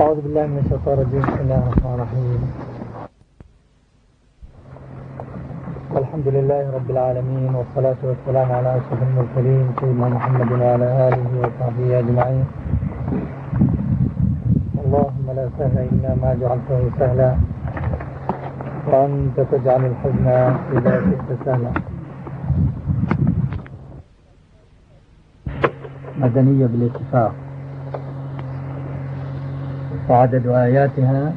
أعوذ بالله من الشيطان الرجيم. بسم الله الرحمن الرحيم. الحمد لله رب العالمين والصلاة والسلام على أشرف المرسلين سيدنا محمد وعلى آله وصحبه أجمعين. اللهم لا سهل إلا ما جعلته سهلا وأنت تجعل الحزن إذا شئت سهلا. مدنية بالاتفاق. وعدد آياتها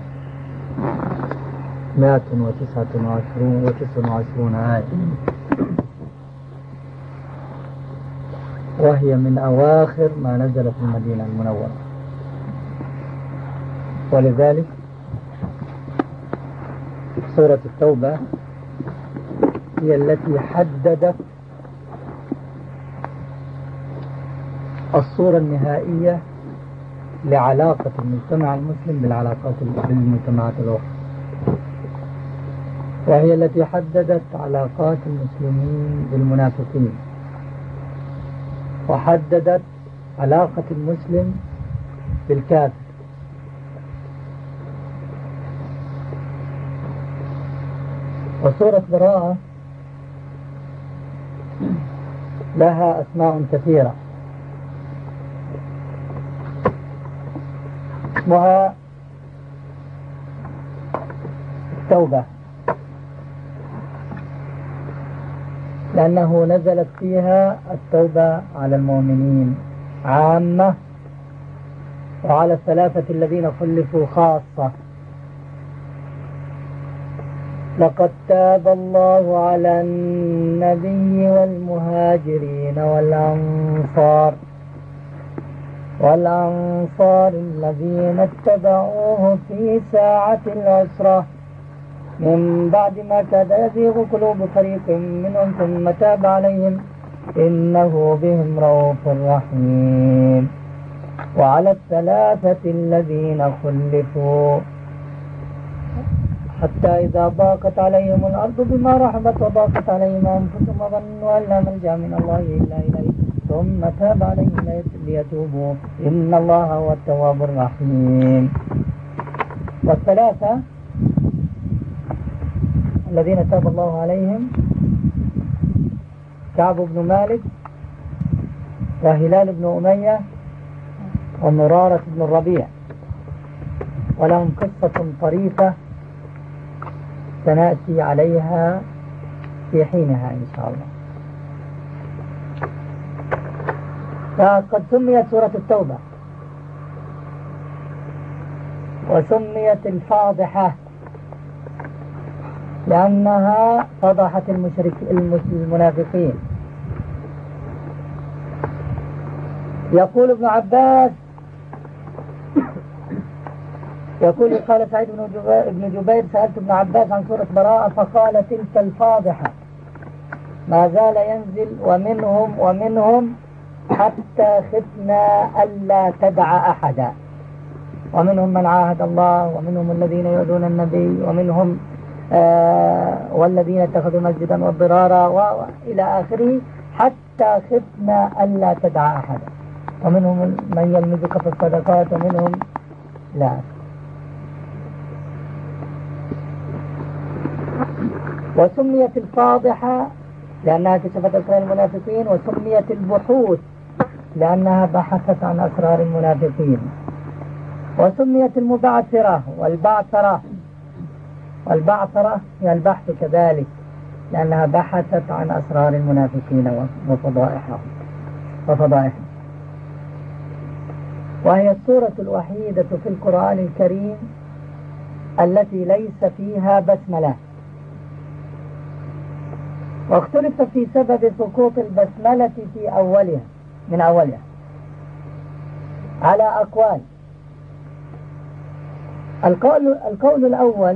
مائة وتسعة وعشرون وتسع وعشرون آية. وهي من أواخر ما نزل في المدينة المنورة. ولذلك سورة التوبة هي التي حددت الصورة النهائية لعلاقة المجتمع المسلم بالعلاقات بالمجتمعات الأخرى. وهي التي حددت علاقات المسلمين بالمنافقين. وحددت علاقة المسلم بالكافر. وسورة براءة لها أسماء كثيرة. اسمها التوبة لأنه نزلت فيها التوبة على المؤمنين عامة وعلى الثلاثة الذين خلفوا خاصة. لقد تاب الله على النبي والمهاجرين والأنصار. والأنصار الذين اتبعوه في ساعة العسرة. من بعد ما كاد يزيغ قلوب فريق منهم ثم تاب عليهم إنه بهم رؤوف رحيم وعلى الثلاثة الذين خلفوا حتى إذا ضاقت عليهم الأرض بما رحبت وضاقت عليهم أنفسهم وظنوا أن لا ملجأ من الله إلا إليه. ثم تاب عليهم ليتوبوا. إن الله هو التواب الرحيم. والثلاثة الذين تاب الله عليهم كعب بن مالك وهلال بن أمية ومرارة بن الربيع. ولهم قصة طريفة سنأتي عليها في حينها إن شاء الله. فقد سميت سورة التوبة. وسميت الفاضحة لأنها فضحت المشرك المنافقين. يقول ابن عباس يقول قال سعيد بن جبير, بن جبير سألت ابن عباس عن سورة براءة فقال تلك الفاضحة. ما زال ينزل ومنهم ومنهم حتى خفنا ألا تدع أحدا. ومنهم من عاهد الله ومنهم الذين يؤذون النبي ومنهم آه والذين اتخذوا مسجدا وضرارا وإلى آخره حتى خفنا ألا تدع أحدا. ومنهم من يلمزك في الصدقات ومنهم لا. وسميت الفاضحة لأنها كشفت أسرار المنافقين وسميت البحوث لأنها بحثت عن أسرار المنافقين. وسميت المبعثرة والبعثرة. والبعثرة هي البحث كذلك لأنها بحثت عن أسرار المنافقين وفضائحهم. وفضائحهم. وهي السورة الوحيدة في القرآن الكريم التي ليس فيها بسملة واختلف في سبب سقوط البسملة في أولها. من أولها. على أقوال. القول, القول الأول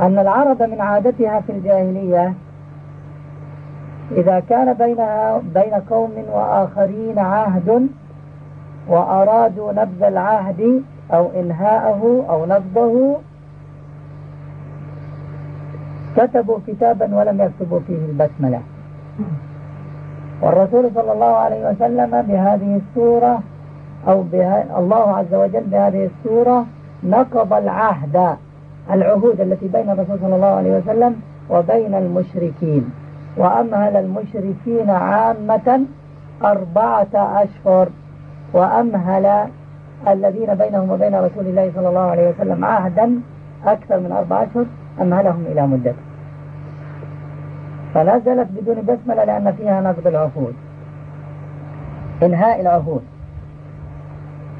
أن العرب من عادتها في الجاهلية إذا كان بينها بين قوم وآخرين عهد وأرادوا نبذ العهد أو إنهاءه أو نبضه كتبوا كتابا ولم يكتبوا فيه البسملة. والرسول صلى الله عليه وسلم بهذه السورة أو بها الله عز وجل بهذه السورة نقض العهد العهود التي بين الرسول صلى الله عليه وسلم وبين المشركين. وأمهل المشركين عامة أربعة أشهر. وأمهل الذين بينهم وبين رسول الله صلى الله عليه وسلم عهدا أكثر من أربعة أشهر. أمهلهم إلى مدة فنزلت بدون بسملة لأن فيها نقض العهود. إنهاء العهود.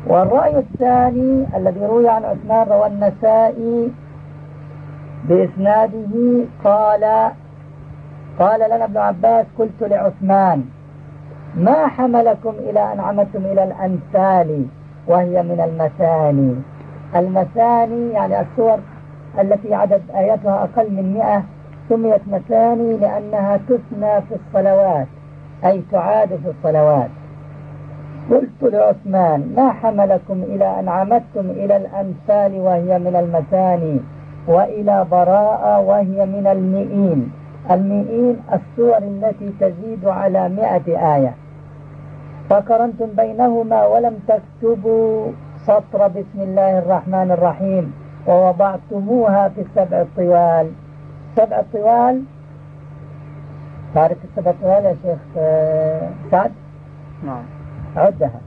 والرأي الثاني الذي روي عن عثمان روى النسائي بإسناده قال قال لنا ابن عباس قلت لعثمان ما حملكم إلى أن عمدتم إلى الأنفال وهي من المثاني؟ المثاني يعني السور التي عدد آياتها أقل من مئة سميت مثاني لأنها تثنى في الصلوات أي تعاد في الصلوات. قلت لعثمان ما حملكم إلى أن عمدتم إلى الأمثال وهي من المثاني وإلى براءة وهي من المئين؟ المئين السور التي تزيد على مئة آية. فقرنتم بينهما ولم تكتبوا سطر بسم الله الرحمن الرحيم ووضعتموها في السبع الطوال سبع الطوال تعرف السبع الطوال يا شيخ آه، سعد؟ نعم. عدها.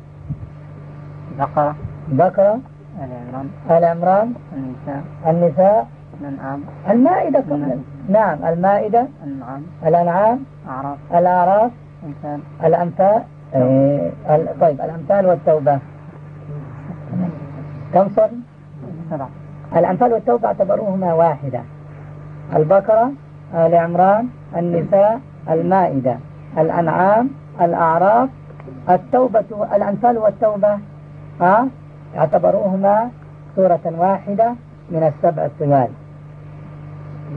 بقرة. بقرة. آل عمران. آل عمران. النساء. النساء. الأنعام. المائدة قبل. نعم المائدة. الأنعام. الأنعام. أعراف الأعراف. إنسان الأنفال إيه طيب الأمثال والتوبة. كم صار؟ سبع الأنفال والتوبة اعتبروهما واحدة. البقرة آل عمران النساء المائدة الأنعام الأعراف التوبة الأنفال والتوبة. ها اعتبروهما سورة واحدة من السبع الطوال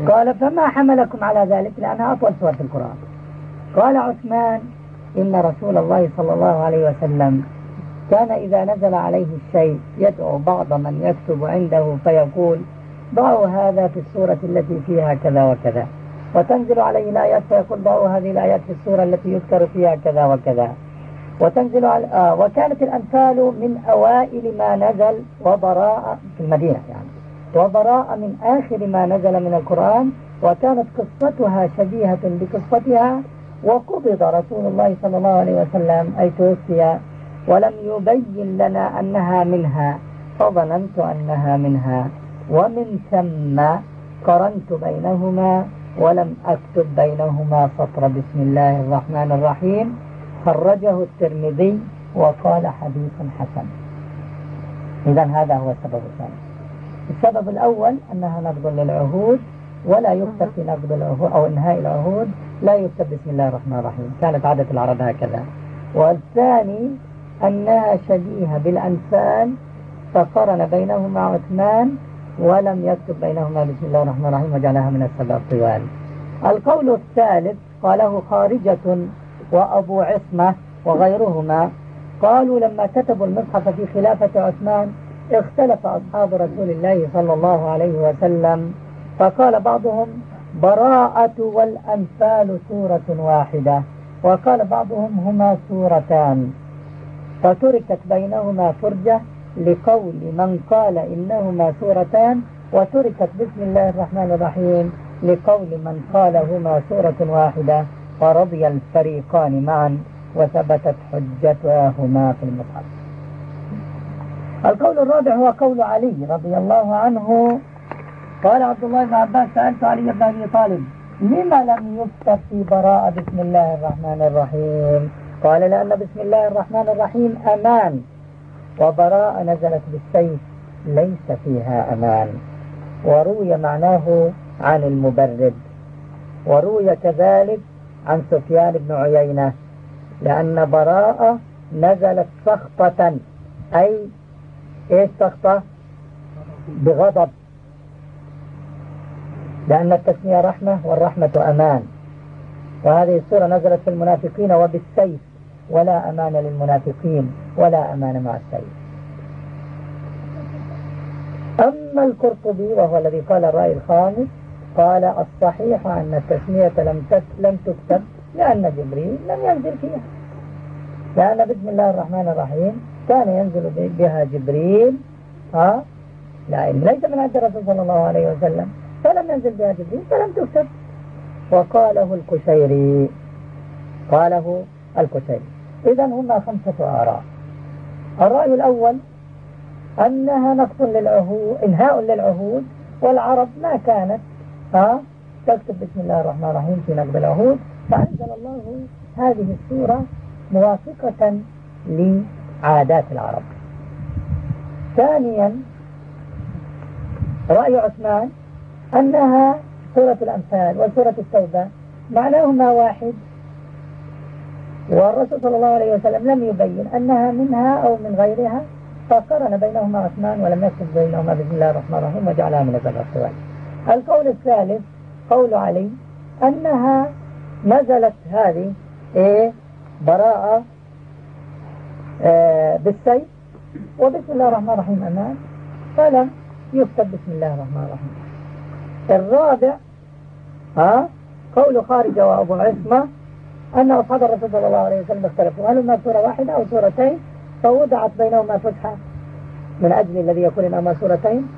قال فما حملكم على ذلك؟ لأنها أطول سورة القرآن. قال عثمان إن رسول الله صلى الله عليه وسلم كان إذا نزل عليه الشيء يدعو بعض من يكتب عنده فيقول ضعوا هذا في السورة التي فيها كذا وكذا. وتنزل عليه الآيات فيقول ضعوا هذه الآيات في السورة التي يذكر فيها كذا وكذا. وتنزل على آه وكانت الأمثال من أوائل ما نزل وبراء في المدينة يعني. وبراء من آخر ما نزل من القرآن وكانت قصتها شبيهة بقصتها وقبض رسول الله صلى الله عليه وسلم أي توفي ولم يبين لنا أنها منها فظننت أنها منها. ومن ثم قرنت بينهما ولم أكتب بينهما سطر. بسم الله الرحمن الرحيم. خرجه الترمذي وقال حديث حسن. إذا هذا هو السبب الثاني. السبب الأول أنها نقض للعهود ولا يكتب في نقض العهود أو إنهاء العهود. لا يكتب بسم الله الرحمن الرحيم. كانت عادة العرب هكذا. والثاني أنها شبيهة بالأنفال فقرن بينهما عثمان ولم يكتب بينهما بسم الله الرحمن الرحيم وجعلها من السبع الطوال القول الثالث قاله خارجة وأبو عصمة وغيرهما قالوا لما كتبوا المصحف في خلافة عثمان اختلف أصحاب رسول الله صلى الله عليه وسلم فقال بعضهم براءة والأنفال سورة واحدة وقال بعضهم هما سورتان. فتركت بينهما فرجة لقول من قال إنهما سورتان وتركت بسم الله الرحمن الرحيم لقول من قال هما سورة واحدة فرضي الفريقان معا وثبتت حجتهما في المصحف القول الرابع هو قول علي رضي الله عنه. قال عبد الله بن عباس سألت علي بن أبي طالب لما لم يكتب في براءة بسم الله الرحمن الرحيم؟ قال لأن بسم الله الرحمن الرحيم أمان. وبراءة نزلت بالسيف ليس فيها أمان. وروي معناه عن المبرد. وروي كذلك عن سفيان بن عيينة لأن براءة نزلت سخطة أي إيش سخطة؟ بغضب. لأن التسمية رحمة والرحمة أمان. وهذه السورة نزلت في المنافقين وبالسيف. ولا أمان للمنافقين ولا أمان مع السيف أما القرطبي وهو الذي قال الرأي الخامس قال الصحيح أن التسمية لم لم تكتب لأن جبريل لم ينزل فيها. لأن بسم الله الرحمن الرحيم كان ينزل بها جبريل ها؟ لا ليس من عند الرسول صلى الله عليه وسلم. فلم ينزل بها جبريل فلم تكتب. وقاله الكشيري قاله الكشيري. إذا هما خمسة آراء. الرأي الأول أنها نقص للعهود إنهاء للعهود والعرب ما كانت ها تكتب بسم الله الرحمن الرحيم في نقض العهود فأنزل الله هذه السورة موافقة لعادات العرب. ثانيا رأي عثمان أنها سورة الأمثال وسورة التوبة معناهما واحد. والرسول صلى الله عليه وسلم لم يبين أنها منها أو من غيرها فقرن بينهما عثمان ولم يكتب بينهما بسم الله الرحمن الرحيم وجعلها من السبع القول الثالث قول علي أنها نزلت هذه إيه؟ براءة آه بالسيف وبسم الله الرحمن الرحيم أمام فلم يكتب بسم الله الرحمن الرحيم. الرابع ها؟ قول خارجة وأبو عصمة أن أصحاب الرسول صلى الله عليه وسلم اختلفوا. هل هما سورة واحدة أو سورتين؟ فوضعت بينهما فتحة. من أجل الذي يقول إنهما سورتين؟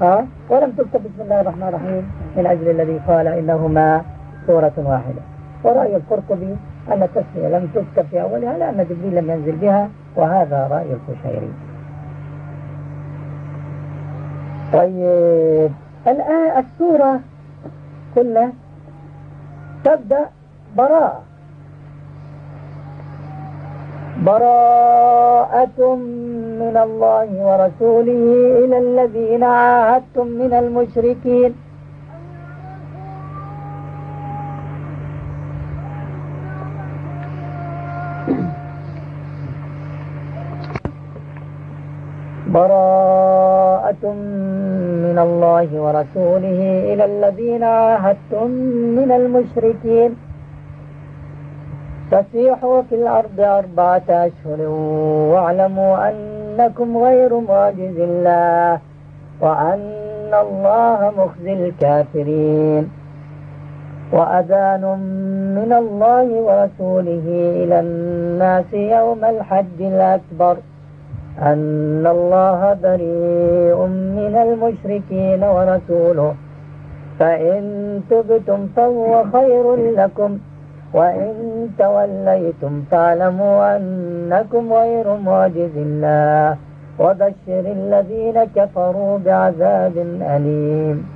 ها ولم تكتب بسم الله الرحمن الرحيم. من أجل الذي قال إنهما سورة واحدة. ورأي القرطبي أن التسمية لم تكتب في أولها لأن جبريل لم ينزل بها وهذا رأي القشيري. طيب. الآن السورة كلها تبدأ براءة. براءة من الله ورسوله إلى الذين عاهدتم من المشركين. براءة من الله ورسوله إلى الذين عاهدتم من المشركين. فسيحوا في الأرض أربعة أشهر واعلموا أنكم غير معجز الله وأن الله مخزي الكافرين وأذان من الله ورسوله إلى الناس يوم الحج الأكبر أن الله بريء من المشركين ورسوله فإن تبتم فهو خير لكم وإن توليتم فاعلموا أنكم غير معجز الله وبشر الذين كفروا بعذاب أليم.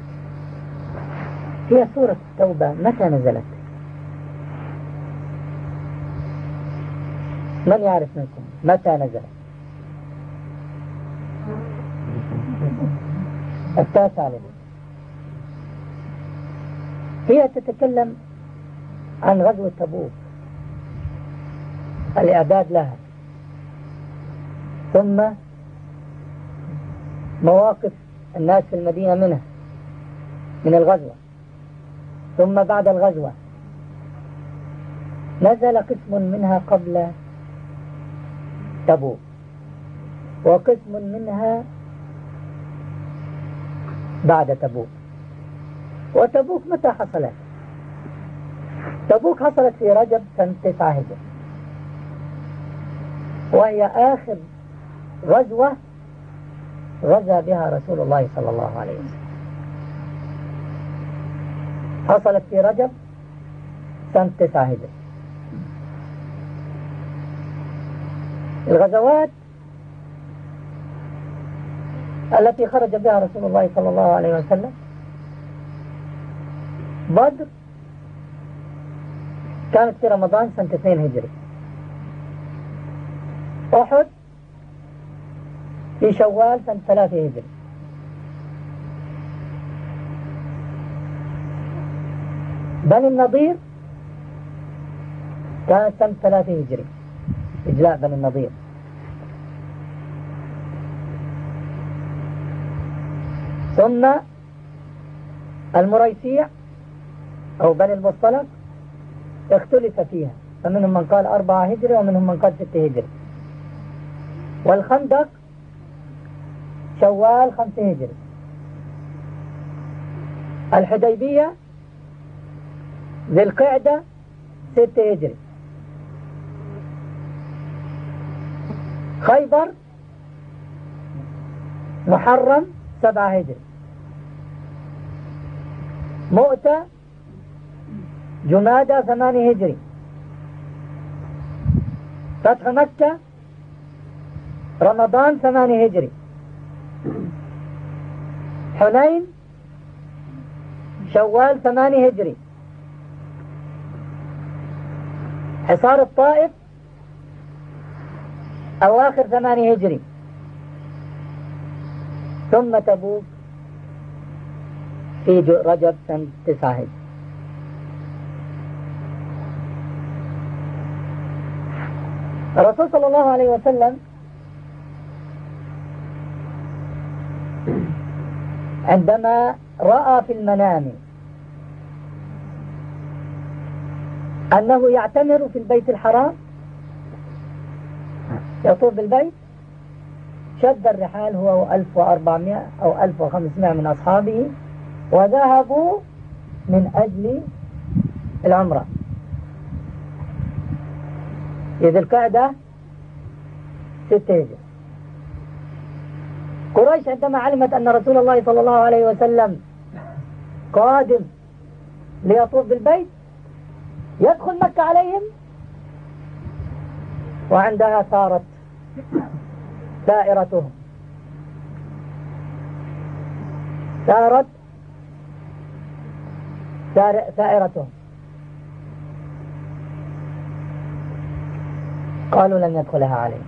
هي سورة التوبة متى نزلت؟ من يعرف منكم متى نزلت؟ التاسع لدي هي تتكلم عن غزوة تبوك. الإعداد لها. ثم مواقف الناس في المدينة منها من الغزوة. ثم بعد الغزوة نزل قسم منها قبل تبوك. وقسم منها بعد تبوك. وتبوك متى حصلت؟ تبوك حصلت في رجب سنة تسعة هجرة وهي آخر غزوة غزا بها رسول الله صلى الله عليه وسلم. حصلت في رجب سنة تسعة هجرة الغزوات التي خرج بها رسول الله صلى الله عليه وسلم بدر كانت في رمضان سنة اثنين هجري. أحد في شوال سنة ثلاثة هجري. بني النضير كانت سنة ثلاثة هجري. إجلاء بني النضير. ثم المريسيع أو بني المصطلق اختلف فيها. فمنهم من قال أربعة هجري ومنهم من قال ستة هجري والخندق شوال خمسة هجري الحديبية ذي القعدة ستة هجري خيبر محرم سبعة هجري مؤتة جمادة ثمانية هجري. فتح مكة رمضان ثمانية هجري. حنين شوال ثمانية هجري. حصار الطائف أواخر ثمانية هجري. ثم تبوك في رجب سنة تسعة هجري. الرسول صلى الله عليه وسلم عندما رأى في المنام أنه يعتمر في البيت الحرام يطوف بالبيت شد الرحال هو و1400 أو 1500 من أصحابه وذهبوا من أجل العمرة. في ذي القعدة ستة هجر قريش عندما علمت أن رسول الله صلى الله عليه وسلم قادم ليطوف بالبيت يدخل مكة عليهم وعندها صارت دائرتهم. سارت سائرتهم. قالوا لن يدخلها عليهم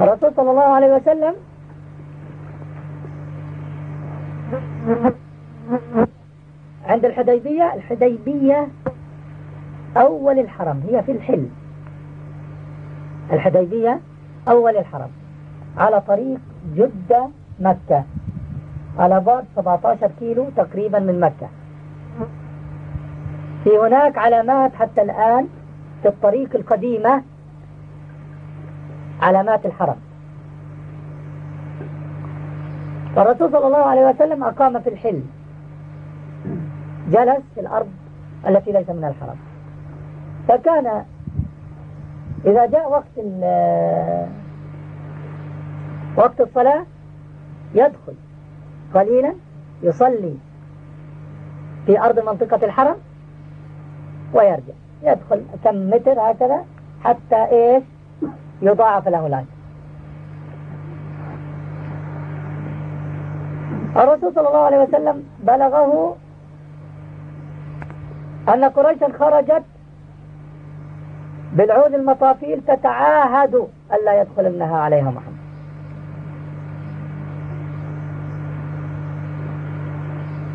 الرسول صلى الله عليه وسلم عند الحديبية الحديبية أول الحرم هي في الحل. الحديبية أول الحرم على طريق جدة مكة. على بعد 17 كيلو تقريبا من مكة. في هناك علامات حتى الآن في الطريق القديمة علامات الحرم. فالرسول صلى الله عليه وسلم أقام في الحل. جلس في الأرض التي ليس من الحرم. فكان إذا جاء وقت وقت الصلاة يدخل قليلا يصلي في أرض منطقة الحرم ويرجع. يدخل كم متر هكذا حتى إيش؟ يضاعف له الأجر الرسول صلى الله عليه وسلم بلغه أن قريشا خرجت بالعود المطافيل تتعاهد ألا يدخل عليها محمد.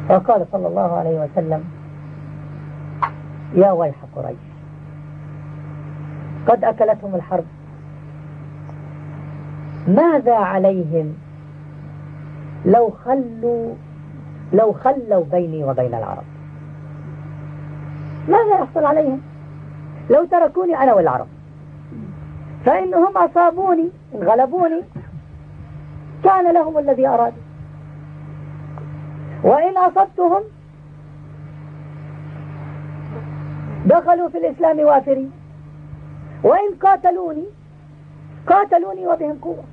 فقال صلى الله عليه وسلم يا ويح قريش. قد أكلتهم الحرب. ماذا عليهم؟ لو خلوا لو خلوا بيني وبين العرب. ماذا يحصل عليهم؟ لو تركوني أنا والعرب. فإنهم أصابوني غلبوني كان لهم الذي أرادوا وإن أصبتهم دخلوا في الإسلام وافرين وإن قاتلوني قاتلوني وبهم قوة.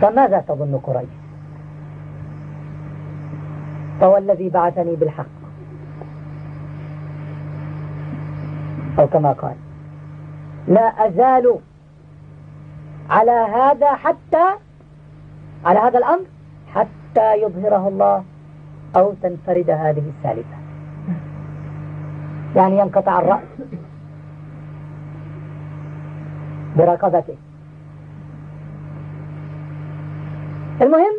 فماذا تظن قريش؟ فهو الذي بعثني بالحق. أو كما قال لا أزال على هذا حتى على هذا الأمر حتى يظهره الله أو تنفرد هذه السالفة يعني ينقطع الرأس. برقبته المهم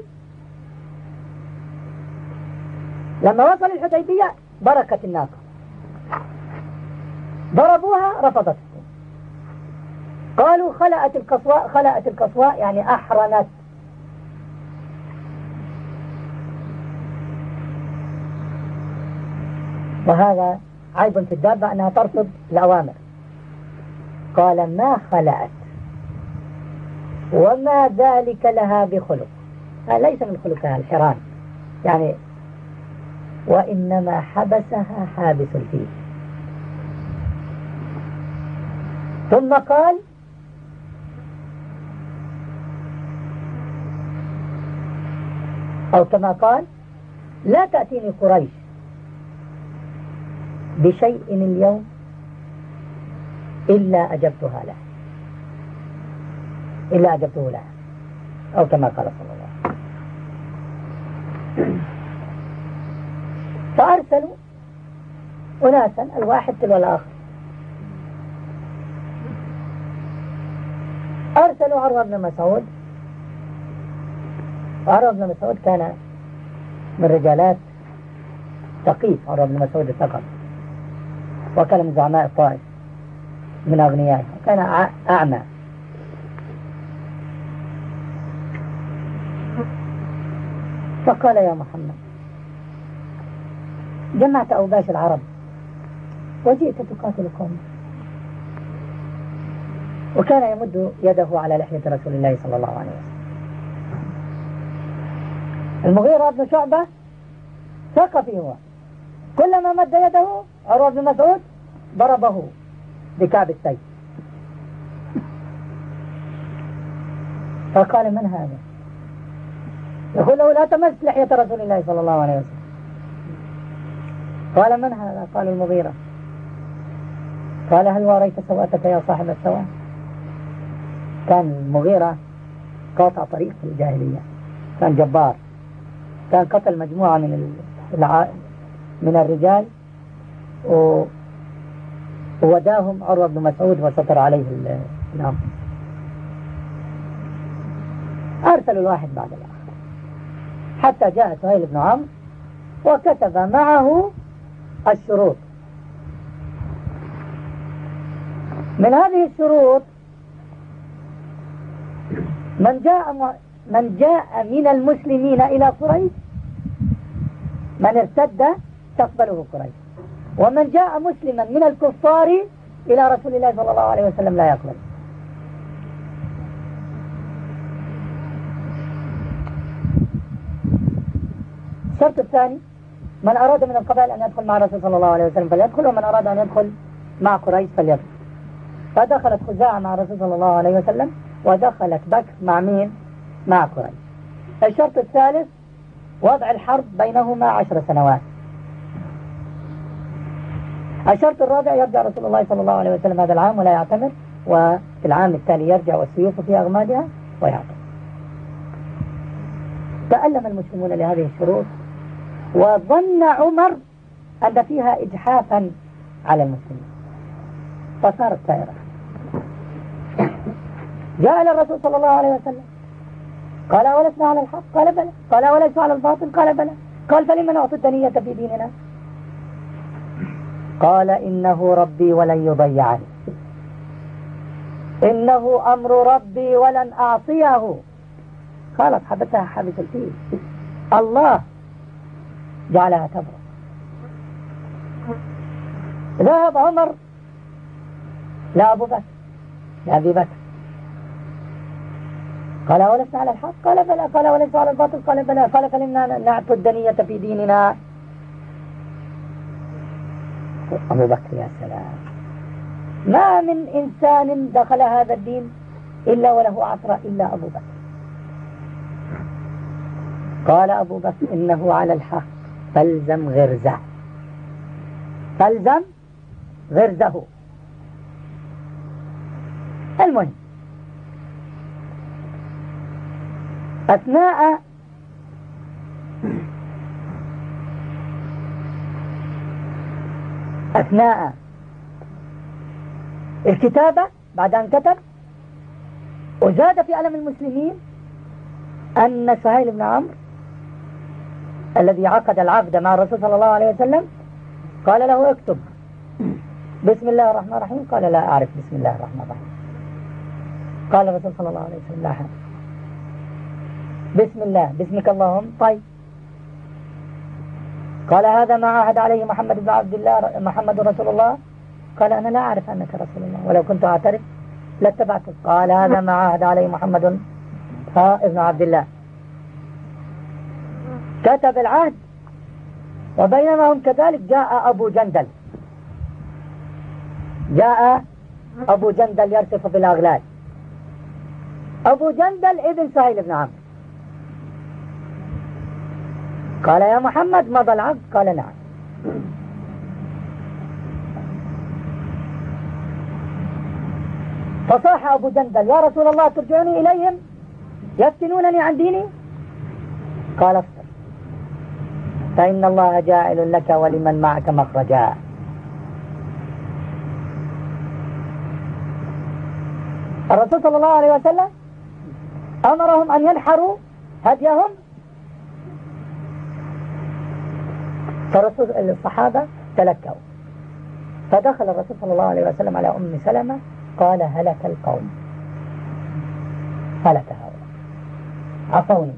لما وصل الحديبية بركت الناقة. ضربوها رفضت قالوا خلأت القصواء خلأت القصواء يعني أحرنت. وهذا عيب في الدابة أنها ترفض الأوامر. قال ما خلعت؟ وما ذلك لها بخلق؟ آه، ليس من خلقها الحران يعني وإنما حبسها حابس فيه. ثم قال أو كما قال لا تأتيني قريش. بشيء اليوم إلا أجبتها له. إلا أجبته له. أو كما قال صلى الله عليه وسلم. فأرسلوا أناسا الواحد تلو الآخر. أرسلوا عروة بن مسعود. عروة بن مسعود كان من رجالات ثقيف. عروة بن مسعود الثقف وكان من زعماء الطائف من أغنياء كان أعمى. فقال يا محمد جمعت أوباش العرب وجئت تقاتل قومك وكان يمد يده على لحية رسول الله صلى الله عليه وسلم. المغيرة بن شعبة ثقفي هو كلما مد يده عروة بن مسعود ضربه بكعب السيف. فقال من هذا؟ يقول له لا تمس لحية رسول الله صلى الله عليه وسلم. قال من هذا؟ قال المغيرة. قال هل وريت سواتك يا صاحب السواد؟ كان المغيرة قاطع طريق في الجاهلية. كان جبار. كان قتل مجموعة من الع... من الرجال. ووداهم عروة بن مسعود وستر عليه الأمر. أرسلوا الواحد بعد الآخر. حتى جاء سهيل بن عمرو وكتب معه الشروط. من هذه الشروط من جاء من جاء من المسلمين إلى قريش من ارتد تقبله قريش. ومن جاء مسلما من الكفار إلى رسول الله صلى الله عليه وسلم لا يقبل. الشرط الثاني من أراد من القبائل أن يدخل مع الرسول صلى الله عليه وسلم فليدخل ومن أراد أن يدخل مع قريش فليدخل. فدخلت خزاعة مع الرسول صلى الله عليه وسلم ودخلت بكر مع مين؟ مع قريش. الشرط الثالث وضع الحرب بينهما عشر سنوات. الشرط الرابع يرجع رسول الله صلى الله عليه وسلم هذا العام ولا يعتمر وفي العام التالي يرجع والسيوف في أغمادها ويعتمر تألم المسلمون لهذه الشروط وظن عمر أن فيها إجحافا على المسلمين. فصارت سائرة جاء إلى الرسول صلى الله عليه وسلم قال ولسنا على الحق؟ قال بلى. قال ولسنا على الباطل؟ قال بلى. قال فلما نعطي الدنية في ديننا؟ قال إنه ربي ولن يضيعني. إنه أمر ربي ولن أعصيه. قالت حبتها حبس الفيل. الله جعلها تبرأ ذهب عمر. لا أبو بكر لأبي بكر. قال ولست على الحق؟ قال بلى قال ولست على الباطل؟ قال بلى قال فلما نعطي الدنية في ديننا. أبو بكر يا سلام. ما من إنسان دخل هذا الدين إلا وله عصر إلا أبو بكر. قال أبو بكر إنه على الحق فالزم غرزه. فالزم غرزه. المهم أثناء أثناء الكتابة بعد أن كتب وزاد في ألم المسلمين أن سهيل بن عمرو الذي عقد العقد مع الرسول صلى الله عليه وسلم قال له اكتب. بسم الله الرحمن الرحيم. قال لا أعرف بسم الله الرحمن الرحيم. قال الرسول صلى الله عليه وسلم لا حد. بسم الله باسمك اللهم. طيب. قال هذا ما عهد عليه محمد بن عبد الله محمد رسول الله. قال أنا لا أعرف أنك رسول الله ولو كنت أعترف لاتبعتك قال هذا ما عهد عليه محمد ابن عبد الله. كتب العهد وبينما هم كذلك جاء أبو جندل. جاء أبو جندل يرتف بالأغلال. أبو جندل ابن سهيل بن عمرو. قال يا محمد مضى العبد قال نعم. فصاح أبو جندل يا رسول الله ترجعني إليهم؟ يفتنونني عن ديني؟ قال اصبر. فإن الله جاعل لك ولمن معك مخرجا. الرسول صلى الله عليه وسلم أمرهم أن ينحروا هديهم فرسول الصحابة تلكوا. فدخل الرسول صلى الله عليه وسلم على أم سلمة قال هلك القوم. هلك هؤلاء. عصوني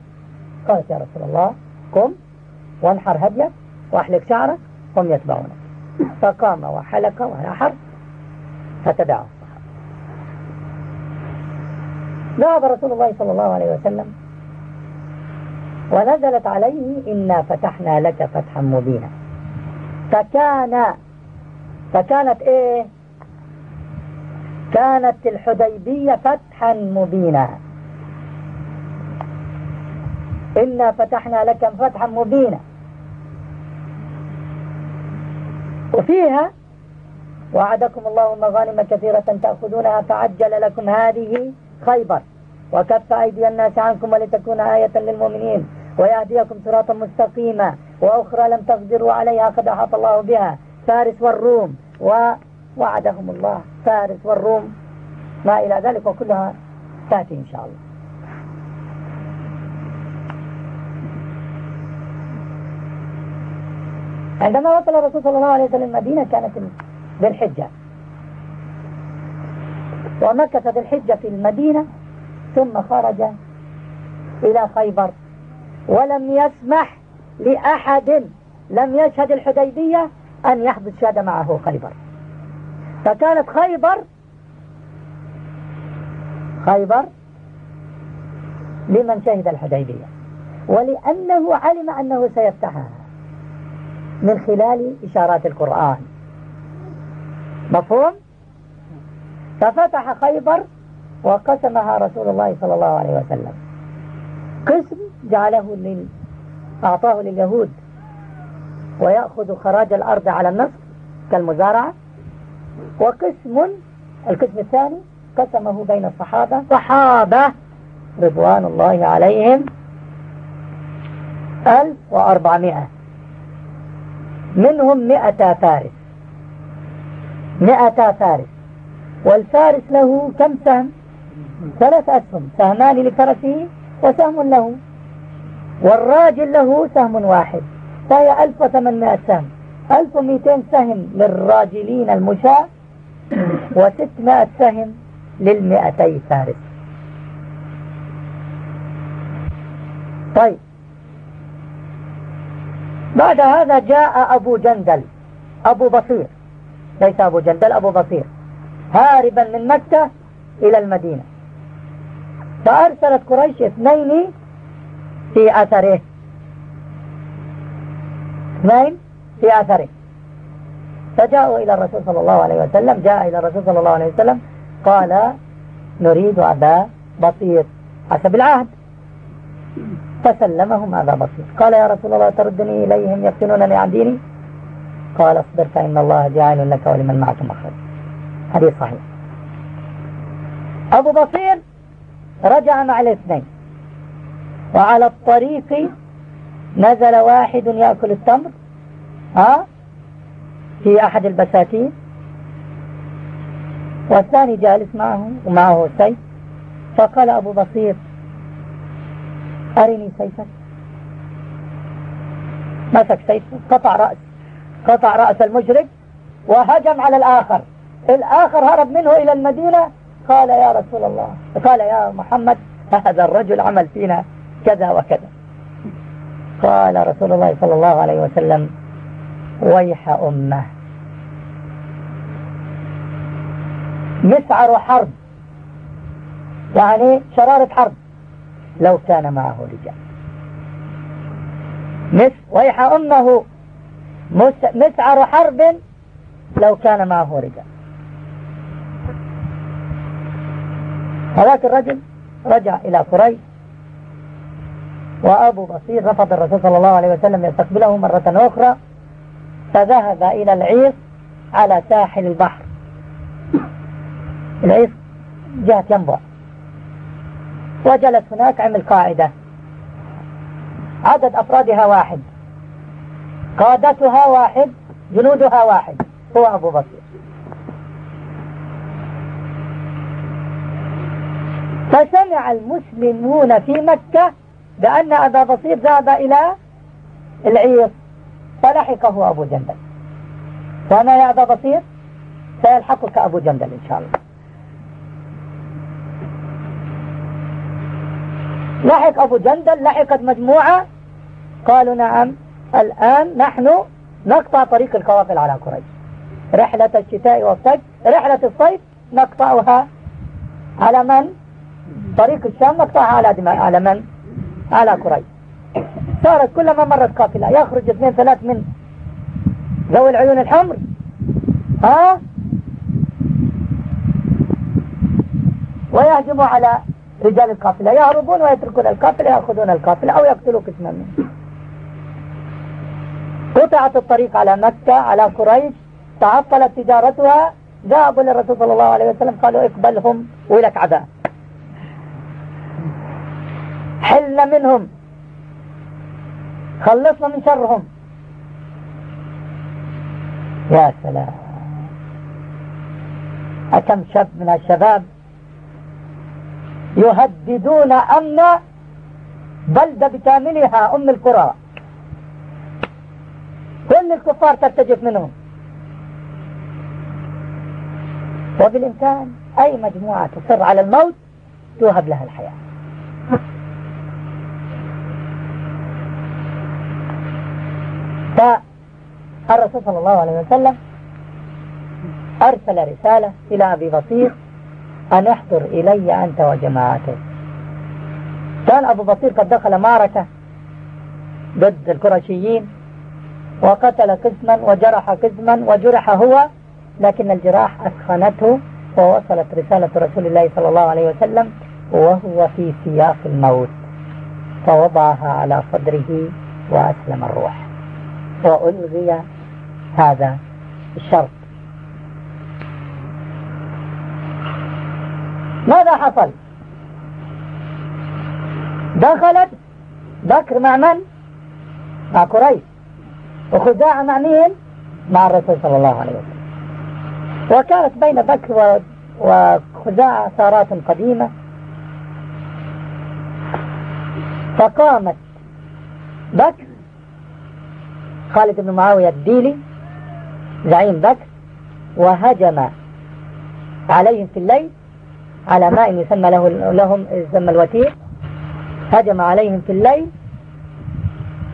قالت يا رسول الله قم وانحر هديك واحلق شعرك هم يتبعونك. فقام وحلق ونحر فتبعه الصحابة. ذهب رسول الله صلى الله عليه وسلم ونزلت عليه إنا فتحنا لك فتحا مبينا. فكان فكانت إيه؟ كانت الحديبية فتحا مبينا. إنا فتحنا لك فتحا مبينا. وفيها وعدكم الله مغانم كثيرة تأخذونها فعجل لكم هذه خيبر. وكف أيدي الناس عنكم ولتكون آية للمؤمنين. ويهديكم صراطا مستقيما وأخرى لم تقدروا عليها قد أحاط الله بها. فارس والروم ووعدهم الله. فارس والروم ما إلى ذلك وكلها تأتي إن شاء الله. عندما وصل الرسول صلى الله عليه وسلم المدينة كانت ذي الحجة. ومكث ذي الحجة في المدينة ثم خرج إلى خيبر. ولم يسمح لأحد لم يشهد الحديبية أن يحدث شهد معه خيبر. فكانت خيبر خيبر لمن شهد الحديبية. ولأنه علم أنه سيفتحها من خلال إشارات القرآن. مفهوم؟ ففتح خيبر وقسمها رسول الله صلى الله عليه وسلم. قسم جعله لل... أعطاه لليهود ويأخذ خراج الأرض على النصف كالمزارعة. وقسم القسم الثاني قسمه بين الصحابة. صحابة رضوان الله عليهم. ألف وأربعمائة. منهم مئة فارس. مئة فارس. والفارس له كم سهم؟ ثلاث أسهم سهمان لفرسه وسهم له. والراجل له سهم واحد. فهي 1800 سهم. 1200 سهم للراجلين المشاة و600 سهم للمئتي فارس. طيب. بعد هذا جاء أبو جندل. أبو بصير. ليس أبو جندل أبو بصير. هاربا من مكة إلى المدينة. فأرسلت قريش اثنين في أثره. اثنين في أثره. فجاءوا إلى الرسول صلى الله عليه وسلم جاء إلى الرسول صلى الله عليه وسلم قال نريد أبا بصير حسب العهد. فسلمهم أبا بصير. قال يا رسول الله تردني إليهم يفتنونني عن ديني؟ قال اصبر فإن الله جاعل لك ولمن معك مخرج حديث صحيح. أبو بصير رجع مع الاثنين. وعلى الطريق نزل واحد يأكل التمر ها؟ في أحد البساتين. والثاني جالس معه ومعه سيف. فقال أبو بصير أرني سيفك. مسك سيفه قطع رأس قطع رأس المشرك وهجم على الآخر. الآخر هرب منه إلى المدينة. قال يا رسول الله قال يا محمد هذا الرجل عمل فينا. كذا وكذا. قال رسول الله صلى الله عليه وسلم ويح أمه. مسعر حرب. يعني شرارة حرب. لو كان معه رجال. مس ويح أمه. مسعر حرب لو كان معه رجال. هذاك الرجل رجع إلى قريش. وأبو بصير رفض الرسول صلى الله عليه وسلم يستقبله مرة أخرى فذهب إلى العيص على ساحل البحر. العيص جهة ينبع وجلس هناك عمل قاعدة. عدد أفرادها واحد. قادتها واحد جنودها واحد. هو أبو بصير. فسمع المسلمون في مكة بأن أبا بصير ذهب إلى العيص فلحقه أبو جندل. فأنا يا أبا بصير سيلحقك أبو جندل إن شاء الله. لحق أبو جندل لحقت مجموعة. قالوا نعم الآن نحن نقطع طريق القوافل على قريش. رحلة الشتاء والصيف رحلة الصيف نقطعها على من؟ طريق الشام نقطعها على على من؟ على قريش صارت كلما مرت قافلة. يخرج اثنين ثلاث من ذوي العيون الحمر. ها؟ ويهجموا على رجال القافلة. يهربون ويتركون القافلة يأخذون القافلة أو يقتلوا قسما منهم. قطعت الطريق على مكة على قريش. تعطلت تجارتها. ذهبوا للرسول صلى الله عليه وسلم. قالوا اقبلهم ولك عذاب. حلنا منهم. خلصنا من شرهم. يا سلام. أكم شاب من الشباب يهددون أمن بلدة بكاملها أم القرى. كل الكفار ترتجف منهم. وبالإمكان أي مجموعة تصر على الموت توهب لها الحياة. فالرسول صلى الله عليه وسلم أرسل رسالة إلى أبي بصير أن احضر إلي أنت وجماعتك. كان أبو بصير قد دخل معركة ضد القرشيين وقتل قسما وجرح قسما وجرح هو لكن الجراح أسخنته ووصلت رسالة رسول الله صلى الله عليه وسلم وهو في سياق الموت فوضعها على صدره وأسلم الروح. وألغي هذا الشرط. ماذا حصل؟ دخلت بكر مع من؟ مع قريش. وخزاعة مع مين؟ مع الرسول صلى الله عليه وسلم. وكانت بين بكر وخزاعة ثارات قديمة. فقامت بكر خالد بن معاوية الديلي زعيم بكر وهجم عليهم في الليل على ماء يسمى له لهم يسمى الوتير. هجم عليهم في الليل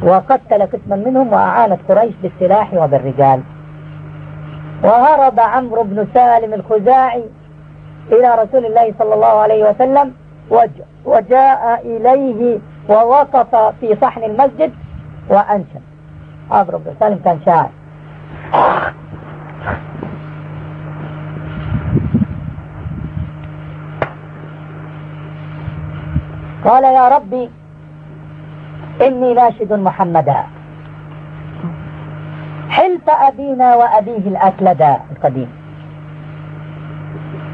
وقتل قسما منهم وأعانت قريش بالسلاح وبالرجال. وهرب عمرو بن سالم الخزاعي إلى رسول الله صلى الله عليه وسلم وجاء إليه ووقف في صحن المسجد وأنشد. عمرو بن سالم كان شاعر. قال يا ربي إني ناشد محمدا. حلف أبينا وأبيه الأكلدا القديم.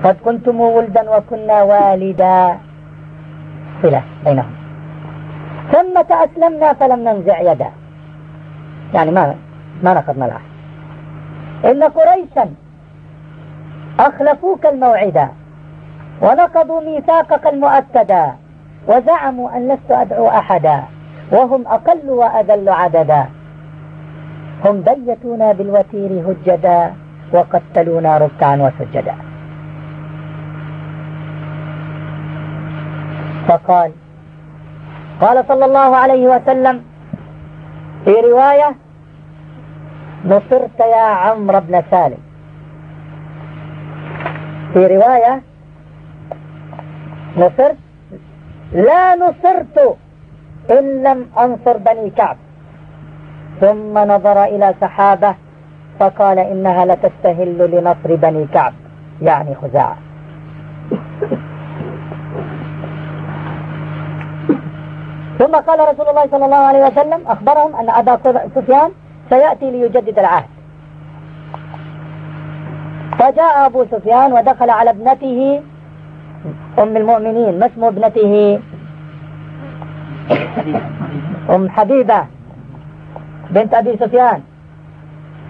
قد كنتم ولدا وكنا والدا. صلة بينهم. ثم أسلمنا فلم ننزع يدا. يعني ما ما نقضنا العهد إن قريشا أخلفوك الموعدا ونقضوا ميثاقك المؤكدا. وزعموا أن لست أدعو أحدا وهم أقل وأذل عددا. هم بيتونا بالوتير هجدا وقتلونا ركعا وسجدا. فقال قال صلى الله عليه وسلم في رواية نصرت يا عمرو بن سالم. في رواية نصرت لا نصرت إن لم أنصر بني كعب. ثم نظر إلى سحابة فقال إنها لتستهل لنصر بني كعب يعني خزاعة. ثم قال رسول الله صلى الله عليه وسلم أخبرهم أن أبا سفيان سيأتي ليجدد العهد. فجاء أبو سفيان ودخل على ابنته أم المؤمنين ما اسم ابنته؟ أم حبيبة. بنت أبي سفيان.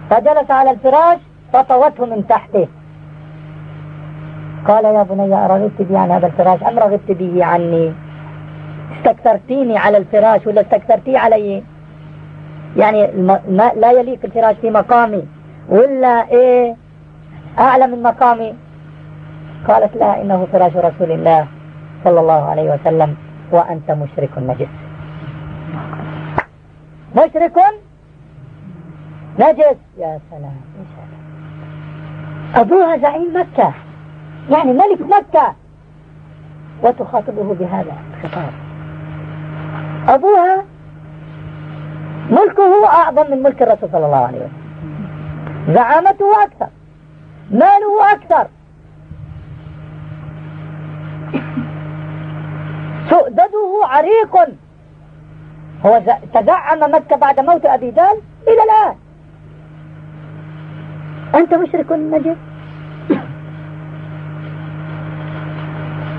فجلس على الفراش فطوته من تحته. قال يا بني أرغبت بي عن هذا الفراش؟ أم رغبت به عني؟ استكثرتيني على الفراش ولا استكثرتي علي؟ يعني ما لا يليق الفراش في مقامي. ولا إيه؟ أعلى من مقامي. قالت لا إنه فراش رسول الله صلى الله عليه وسلم وأنت مشرك نجس. مشرك نجس. يا سلام. أبوها زعيم مكة. يعني ملك مكة. وتخاطبه بهذا الخطاب. أبوها ملكه أعظم من ملك الرسول صلى الله عليه وسلم. زعامته أكثر. ماله أكثر. سؤدده عريق. هو تزعم مكة بعد موت أبي جال إلى الآن. أنت مشرك نجس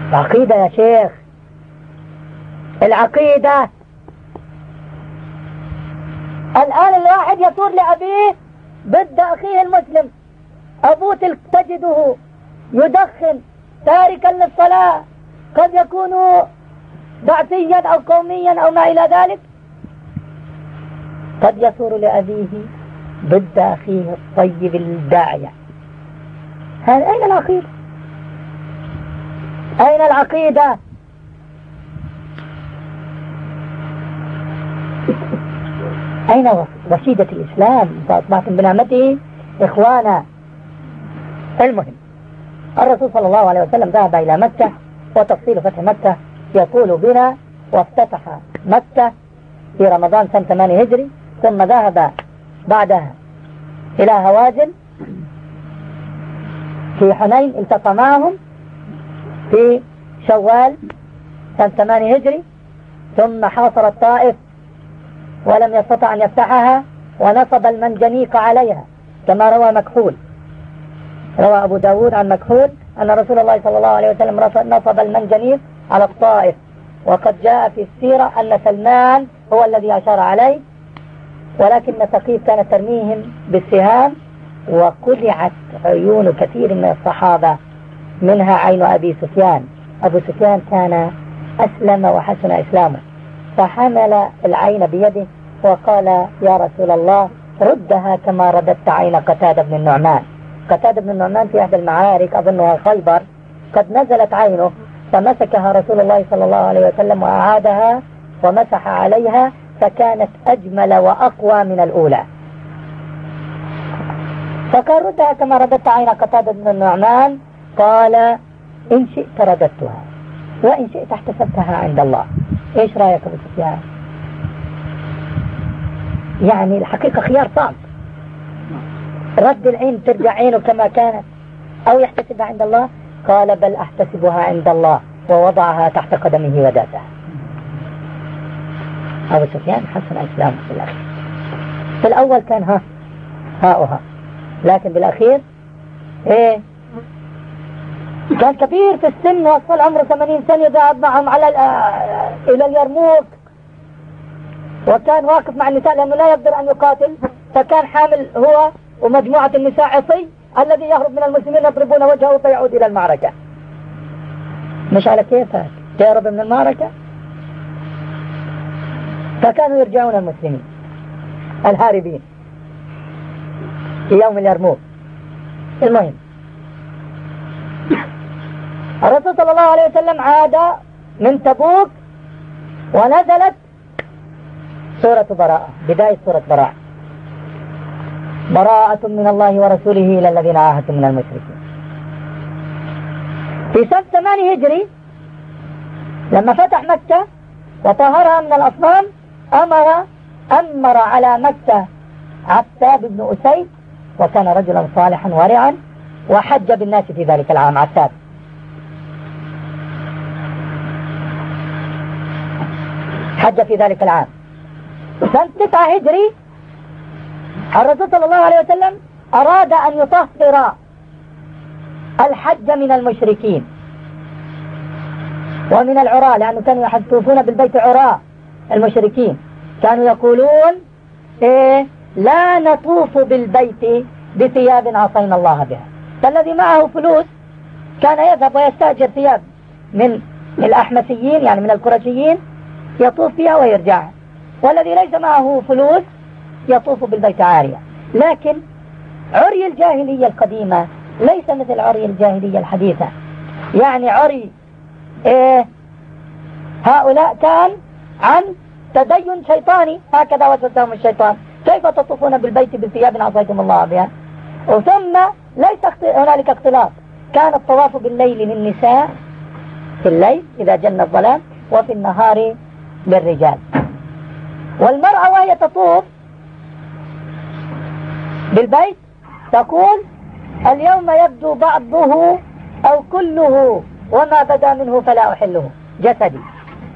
العقيدة يا شيخ. العقيدة. الآن الواحد يطور لأبيه ضد أخيه المسلم. أبوه تجده يدخن تاركا للصلاة. قد يكون بعثيا أو قوميا أو ما إلى ذلك. قد يثور لأبيه ضد أخيه الطيب الداعية. هذا أين العقيدة؟ أين العقيدة؟ أين وسيدة الإسلام؟ فأصبحتم بنعمته إخوانا. المهم الرسول صلى الله عليه وسلم ذهب إلى مكة وتفصيل فتح مكة. يقول بنا وافتتح مكة في رمضان سنة 8 هجري ثم ذهب بعدها إلى هوازن في حنين التقى معهم في شوال سنة 8 هجري ثم حاصر الطائف ولم يستطع أن يفتحها ونصب المنجنيق عليها كما روى مكحول. روى أبو داود عن مكحول أن رسول الله صلى الله عليه وسلم نصب المنجنيق على الطائف. وقد جاء في السيرة أن سلمان هو الذي أشار عليه ولكن ثقيف كانت ترميهم بالسهام وقلعت عيون كثير من الصحابة منها عين أبي سفيان. أبو سفيان كان أسلم وحسن إسلامه. فحمل العين بيده وقال يا رسول الله ردها كما رددت عين قتادة بن النعمان. قتادة بن النعمان في أحد المعارك أظنها خيبر قد نزلت عينه فمسكها رسول الله صلى الله عليه وسلم وأعادها ومسح عليها فكانت أجمل وأقوى من الأولى. فقال ردها كما رددت عين قتادة بن النعمان قال إن شئت رددتها وإن شئت احتسبتها عند الله. إيش رأيك أبو سفيان؟ يعني الحقيقة خيار صعب رد العين ترجع عينه كما كانت أو يحتسبها عند الله. قال بل أحتسبها عند الله ووضعها تحت قدمه وداسها أبو سفيان حسن إسلامه في الأخير في الأول كان ها هاؤها. لكن بالأخير إيه؟ كان كبير في السن وصل عمره 80 سنة ذهب معهم على إلى اليرموك. وكان واقف مع النساء لأنه لا يقدر أن يقاتل. فكان حامل هو ومجموعة النساء عصي. الذي يهرب من المسلمين يضربون وجهه فيعود إلى المعركة. مش على كيفك؟ تهرب من المعركة؟ فكانوا يرجعون المسلمين الهاربين في يوم اليرموك. المهم الرسول صلى الله عليه وسلم عاد من تبوك ونزلت سورة براءة بداية سورة براءة. براءة من الله ورسوله إلى الذين عاهدتم من المشركين. في سنة ثمانية هجري لما فتح مكة وطهرها من الأصنام أمر أمر على مكة عتاب بن أسيد وكان رجلا صالحا ورعا وحج بالناس في ذلك العام عتاب. حج في ذلك العام. سنة تسعة هجري الرسول صلى الله عليه وسلم أراد أن يطهر الحج من المشركين ومن العراة لأنه كانوا يحتفون بالبيت عراة المشركين. كانوا يقولون إيه لا نطوف بالبيت بثياب عصينا الله بها. فالذي معه فلوس كان يذهب ويستأجر ثياب من الأحمسيين يعني من القرشيين يطوف فيها ويرجع والذي ليس معه فلوس يطوف بالبيت عارية لكن عري الجاهلية القديمة ليس مثل عري الجاهلية الحديثة. يعني عري إيه هؤلاء كان عن تدين شيطاني. هكذا وسوسهم الشيطان. كيف تطوفون بالبيت بثياب عصيتم الله بها؟ وثم ليس هنالك اختلاط. كان الطواف بالليل للنساء في الليل إذا جن الظلام وفي النهار للرجال. والمرأة وهي تطوف بالبيت تقول اليوم يبدو بعضه أو كله وما بدا منه فلا أحله. جسدي.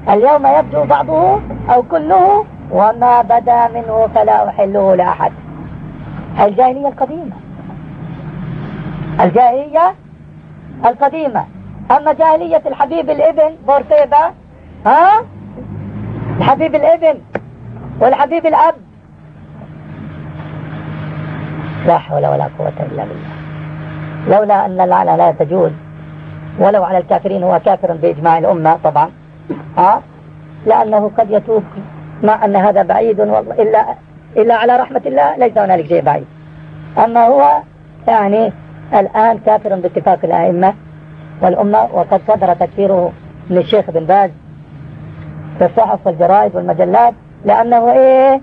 اليوم يبدو بعضه أو كله وما بدا منه فلا أحله لأحد. الجاهلية القديمة. الجاهلية القديمة. أما جاهلية الحبيب الإبن بورسيبا ها؟ الحبيب الإبن والحبيب الأب. لا حول ولا قوة إلا بالله. لولا أن اللعنة لا تجوز. ولو على الكافرين هو كافر بإجماع الأمة طبعا. ها لأنه قد يتوب. مع أن هذا بعيد والله إلا إلا على رحمة الله ليس هنالك شيء بعيد. أما هو يعني الآن كافر باتفاق الأئمة والأمة وقد صدر تكفيره من الشيخ بن باز في الصحف والجرائد والمجلات لأنه إيه؟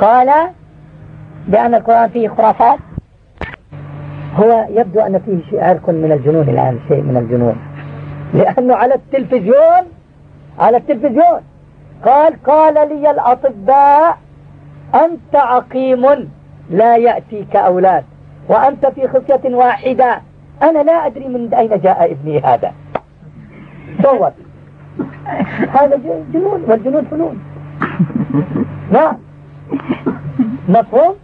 قال بأن القرآن فيه خرافات هو يبدو أن فيه شيء عرق من الجنون الآن شيء من الجنون؟ لأنه على التلفزيون على التلفزيون. قال قال لي الأطباء أنت عقيم لا يأتيك أولاد وأنت في خصية واحدة. أنا لا أدري من أين جاء ابني هذا. صور هذا جنون والجنون فنون. نعم. مفهوم؟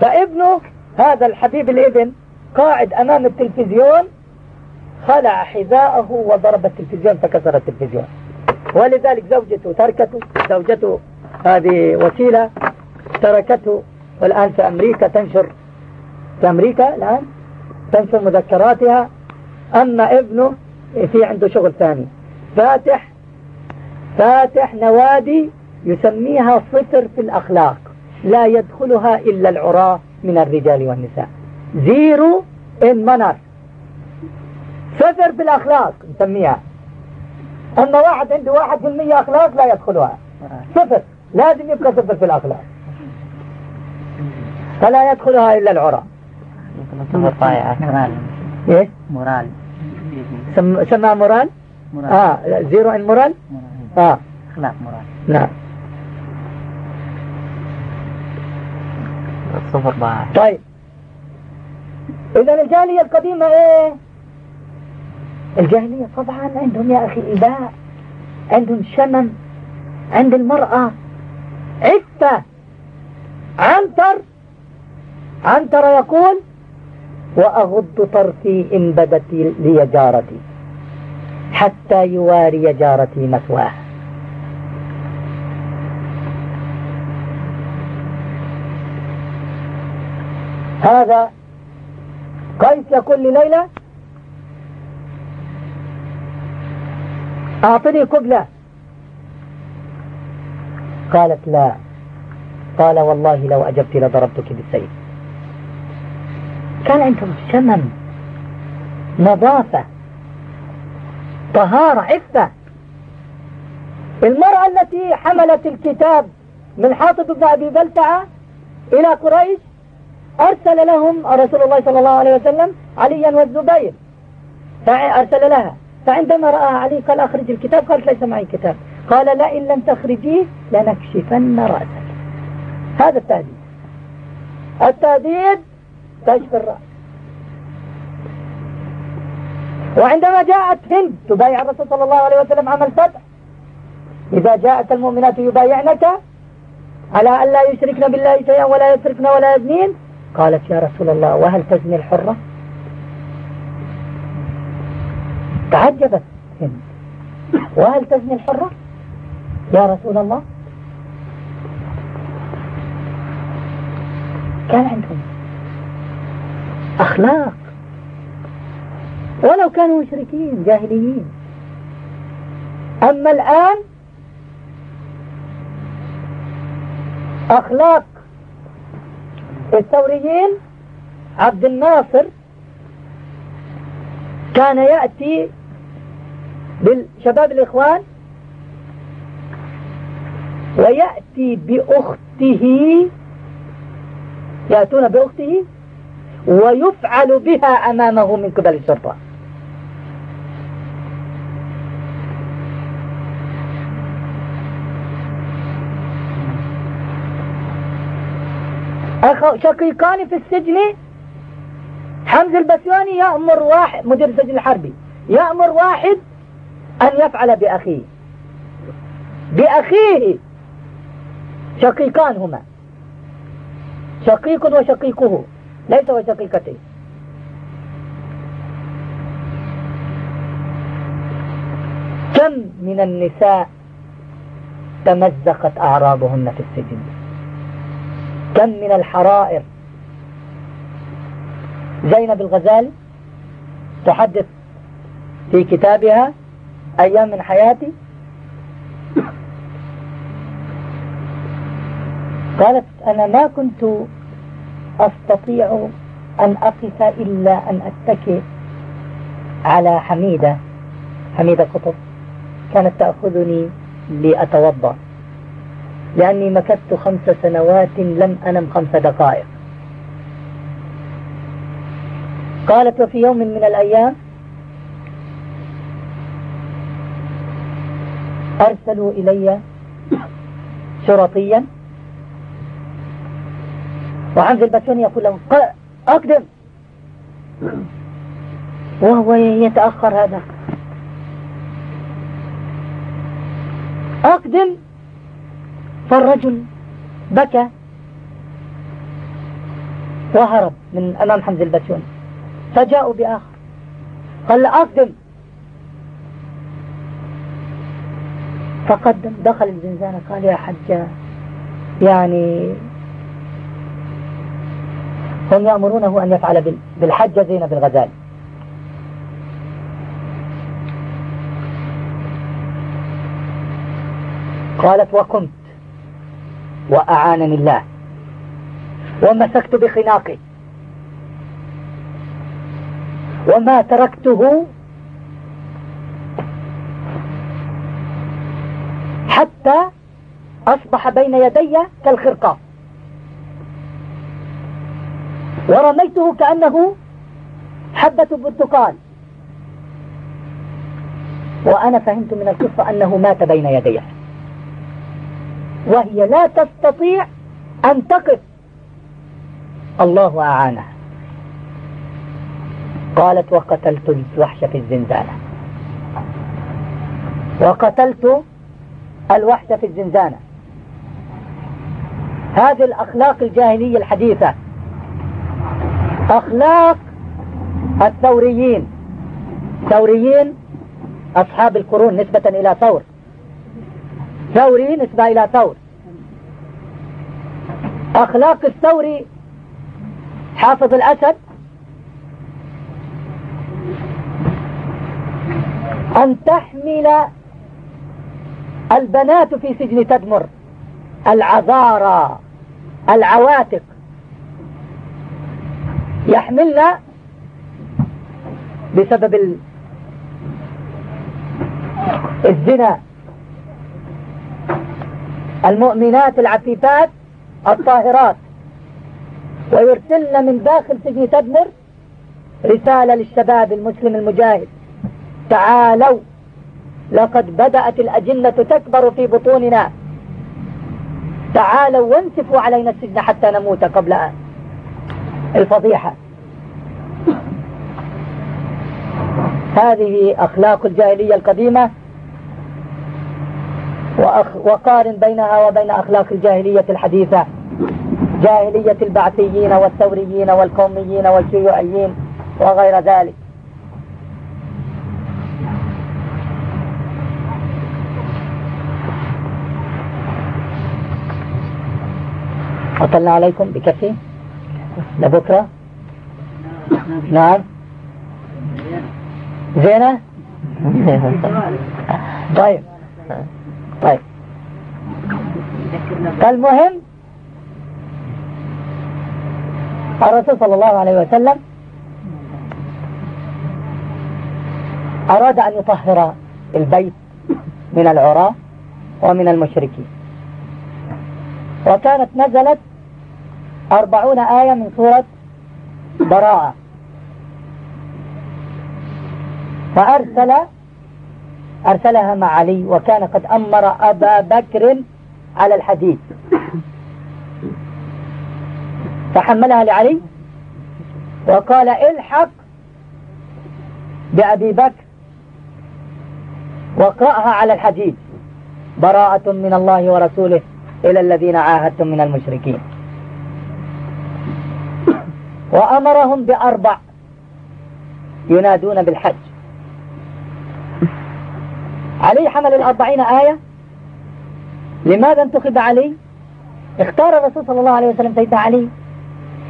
فابنه هذا الحبيب الابن قاعد أمام التلفزيون خلع حذاءه وضرب التلفزيون فكسر التلفزيون. ولذلك زوجته تركته زوجته هذه وسيلة تركته. والآن في أمريكا تنشر في أمريكا الآن تنشر مذكراتها أما ابنه في عنده شغل ثاني. فاتح فاتح نوادي يسميها صفر في الأخلاق. لا يدخلها إلا العراة من الرجال والنساء. zero in moral. صفر في الأخلاق نسميها. أما واحد عنده واحد في المية أخلاق لا يدخلها. صفر. لازم يبقى صفر في الأخلاق. فلا يدخلها إلا العراة إيش؟ moral سم... سمى moral؟ moral آه zero in moral؟ آه. أخلاق مورال نعم. صفر بقى طيب. إذا الجاهلية القديمة إيه؟ الجاهلية طبعا عندهم يا أخي إباء عندهم شمم عند المرأة. عفة عنتر. عنتر يقول وأغض طرفي إن بدت لي جارتي حتى يواري جارتي مثواها هذا قيس يقول لليلى؟ أعطني قبلة قالت لا. قال والله لو أجبت لضربتك بالسيف. كان عندهم شمم نظافة طهارة عفة. المرأة التي حملت الكتاب من حاطب بن أبي بلتعة إلى قريش أرسل لهم رسول الله صلى الله عليه وسلم عليا والزبير. فأرسل لها. فعندما رأى علي قال أخرج الكتاب قالت ليس معي كتاب. قال لا إن لم تخرجيه لنكشفن رأسك. هذا التهديد. التهديد كشف الرأس. وعندما جاءت هند تبايع الرسول صلى الله عليه وسلم عام الفتح إذا جاءت المؤمنات يبايعنك على أن لا يشركن بالله شيئا ولا يسرقن ولا يزنين. قالت يا رسول الله وهل تزني الحرة؟ تعجبت هند. وهل تزني الحرة؟ يا رسول الله. كان عندهم أخلاق. ولو كانوا مشركين جاهليين. أما الآن أخلاق الثوريين عبد الناصر كان يأتي بالشباب الإخوان ويأتي بأخته يأتون بأخته ويفعل بها أمامه من قبل الشرطة. شقيقان في السجن. حمز البسيوني يأمر واحد مدير السجن الحربي يأمر واحد أن يفعل بأخيه. بأخيه شقيقان هما شقيق وشقيقه ليس وشقيقته كم من النساء تمزقت أعراضهن في السجن؟ كم من الحرائر. زينب الغزالي تحدث في كتابها أيام من حياتي. قالت أنا ما كنت أستطيع أن أقف إلا أن أتكئ على حميدة. حميدة قطب كانت تأخذني لأتوضأ. لأني مكثت خمس سنوات لم أنم خمس دقائق. قالت وفي يوم من الأيام أرسلوا إلي شرطيا. وحمز البسوني يقول له أقدم. وهو يتأخر هذا. أقدم؟ فالرجل بكى وهرب من أمام حمز البسوني فجاءوا بآخر. قال أقدم. فقدم. دخل الزنزانة. قال يا حجة يعني هم يأمرونه أن يفعل بالحجة زينب الغزالي. قالت وكنت. وأعانني الله. ومسكت بخناقي. وما تركته حتى أصبح بين يدي كالخرقاف ورميته كأنه حبة برتقال. وأنا فهمت من القصة أنه مات بين يديه. وهي لا تستطيع أن تقف. الله أعانها قالت وقتلت الوحش في الزنزانة. وقتلت الوحش في الزنزانة. هذه الأخلاق الجاهلية الحديثة. أخلاق الثوريين. ثوريين أصحاب القرون نسبة إلى ثور. ثوري نسبة إلى ثور. أخلاق الثوري حافظ الأسد. أن تحمل البنات في سجن تدمر. العذارى العواتق. يحملن بسبب الزنا. المؤمنات العفيفات الطاهرات. ويرسلن من داخل سجن تدمر رسالة للشباب المسلم المجاهد. تعالوا لقد بدأت الأجنة تكبر في بطوننا. تعالوا وانسفوا علينا السجن حتى نموت قبل أن الفضيحة. هذه أخلاق الجاهلية القديمة. وقارن بينها وبين أخلاق الجاهلية الحديثة. جاهلية البعثيين والثوريين والقوميين والشيوعيين وغير ذلك. أطلنا عليكم بكفي. لبكرة. نعم. زينة؟ طيب. طيب. المهم الرسول صلى الله عليه وسلم أراد أن يطهر البيت من العراة ومن المشركين. وكانت نزلت أربعون آية من سورة براءة. فأرسل أرسلها مع علي وكان قد أمر أبا بكر على الحديد. فحملها لعلي وقال الحق بأبي بكر. واقرأها على الحديد. براءة من الله ورسوله إلى الذين عاهدتم من المشركين. وأمرهم بأربع ينادون بالحج. علي حمل الأربعين آية؟ لماذا انتخب علي؟ اختار الرسول صلى الله عليه وسلم سيدنا علي.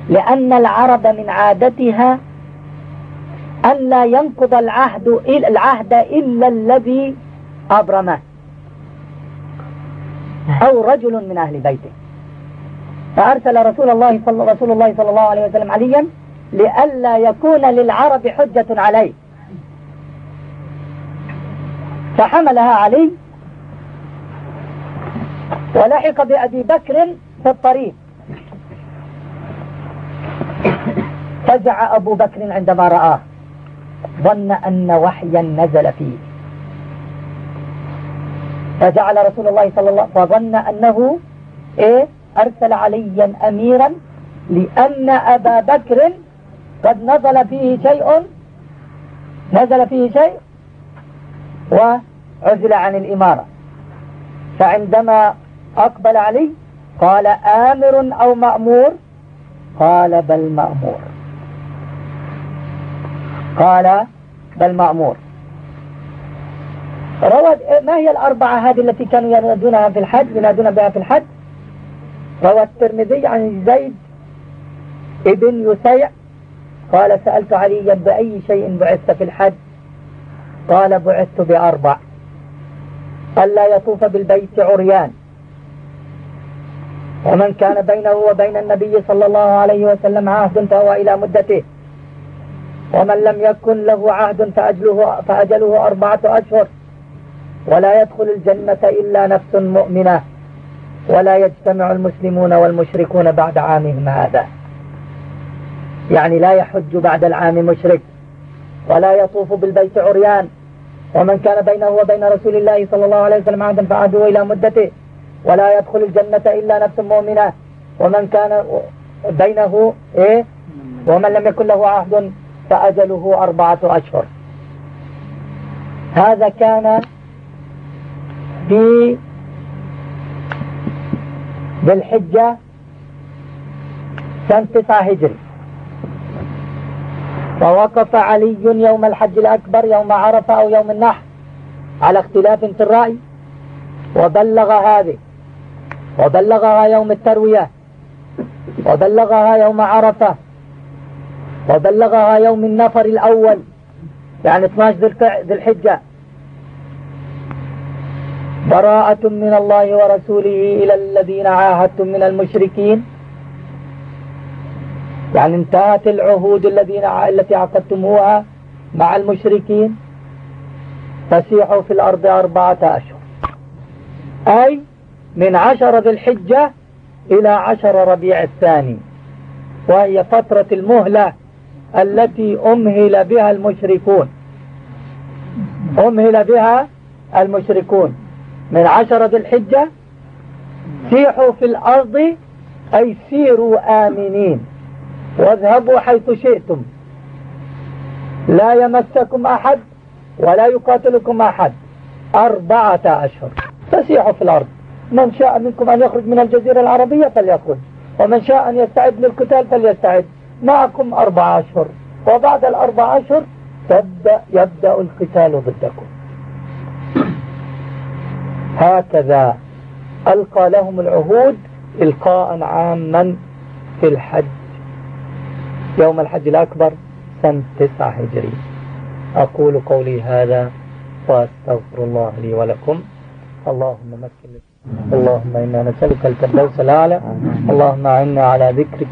لأن العرب من عادتها أن لا ينقض العهد العهد إلا الذي أبرمه. أو رجل من أهل بيته. فأرسل رسول الله صلى رسول الله صلى الله عليه وسلم عليا لئلا يكون للعرب حجة عليه. فحملها علي ولحق بأبي بكر في الطريق. فزع أبو بكر عندما رآه ظن أن وحيا نزل فيه. فجعل رسول الله صلى الله عليه وسلم فظن أنه إيه؟ أرسل عليا أميرا لأن أبا بكر قد نزل فيه شيء نزل فيه شيء وعزل عن الإمارة. فعندما أقبل علي قال آمر أو مأمور؟ قال بل مأمور. قال بل مأمور. روى ما هي الأربعة هذه التي كانوا ينادونها في الحج ينادون بها في الحج؟ روى الترمذي عن زيد ابن يسيع قال سألت عليا بأي شيء بعثت في الحج؟ قال بعثت بأربع. ألا يطوف بالبيت عريان. ومن كان بينه وبين النبي صلى الله عليه وسلم عهد فهو إلى مدته. ومن لم يكن له عهد فأجله, فأجله أربعة أشهر. ولا يدخل الجنة إلا نفس مؤمنة. ولا يجتمع المسلمون والمشركون بعد عامهم هذا. يعني لا يحج بعد العام مشرك. ولا يطوف بالبيت عريان. ومن كان بينه وبين رسول الله صلى الله عليه وسلم عهدا فعهده إلى مدته ولا يدخل الجنة إلا نفس مؤمنة. ومن كان بينه إيه؟ ومن لم يكن له عهد فأجله أربعة أشهر. هذا كان في بالحجة سنة تسعة هجري. ووقف علي يوم الحج الأكبر يوم عرفة أو يوم النحر على اختلاف في الرأي وبلغ هذه وبلغها يوم التروية وبلغها يوم عرفة وبلغها يوم النفر الأول يعني 12 ذي الحجة. براءة من الله ورسوله إلى الذين عاهدتم من المشركين يعني انتهت العهود الذين التي عقدتموها مع المشركين؟ فسيحوا في الأرض أربعة أشهر. أي من عشر ذي الحجة إلى عشر ربيع الثاني وهي فترة المهلة التي أمهل بها المشركون. أمهل بها المشركون. من عشر ذي الحجة سيحوا في الأرض أي سيروا آمنين. واذهبوا حيث شئتم. لا يمسكم أحد ولا يقاتلكم أحد. أربعة أشهر. فسيحوا في الأرض. من شاء منكم أن يخرج من الجزيرة العربية فليخرج. ومن شاء أن يستعد للقتال فليستعد. معكم أربع أشهر. وبعد الأربع أشهر تبدأ يبدأ القتال ضدكم. هكذا ألقى لهم العهود إلقاء عاما في الحج. يوم الحج الأكبر سنة تسعة هجري. أقول قولي هذا وأستغفر الله لي ولكم. اللهم مكن اللهم إنا نسألك الفردوس الأعلى. اللهم أعنا على ذكرك.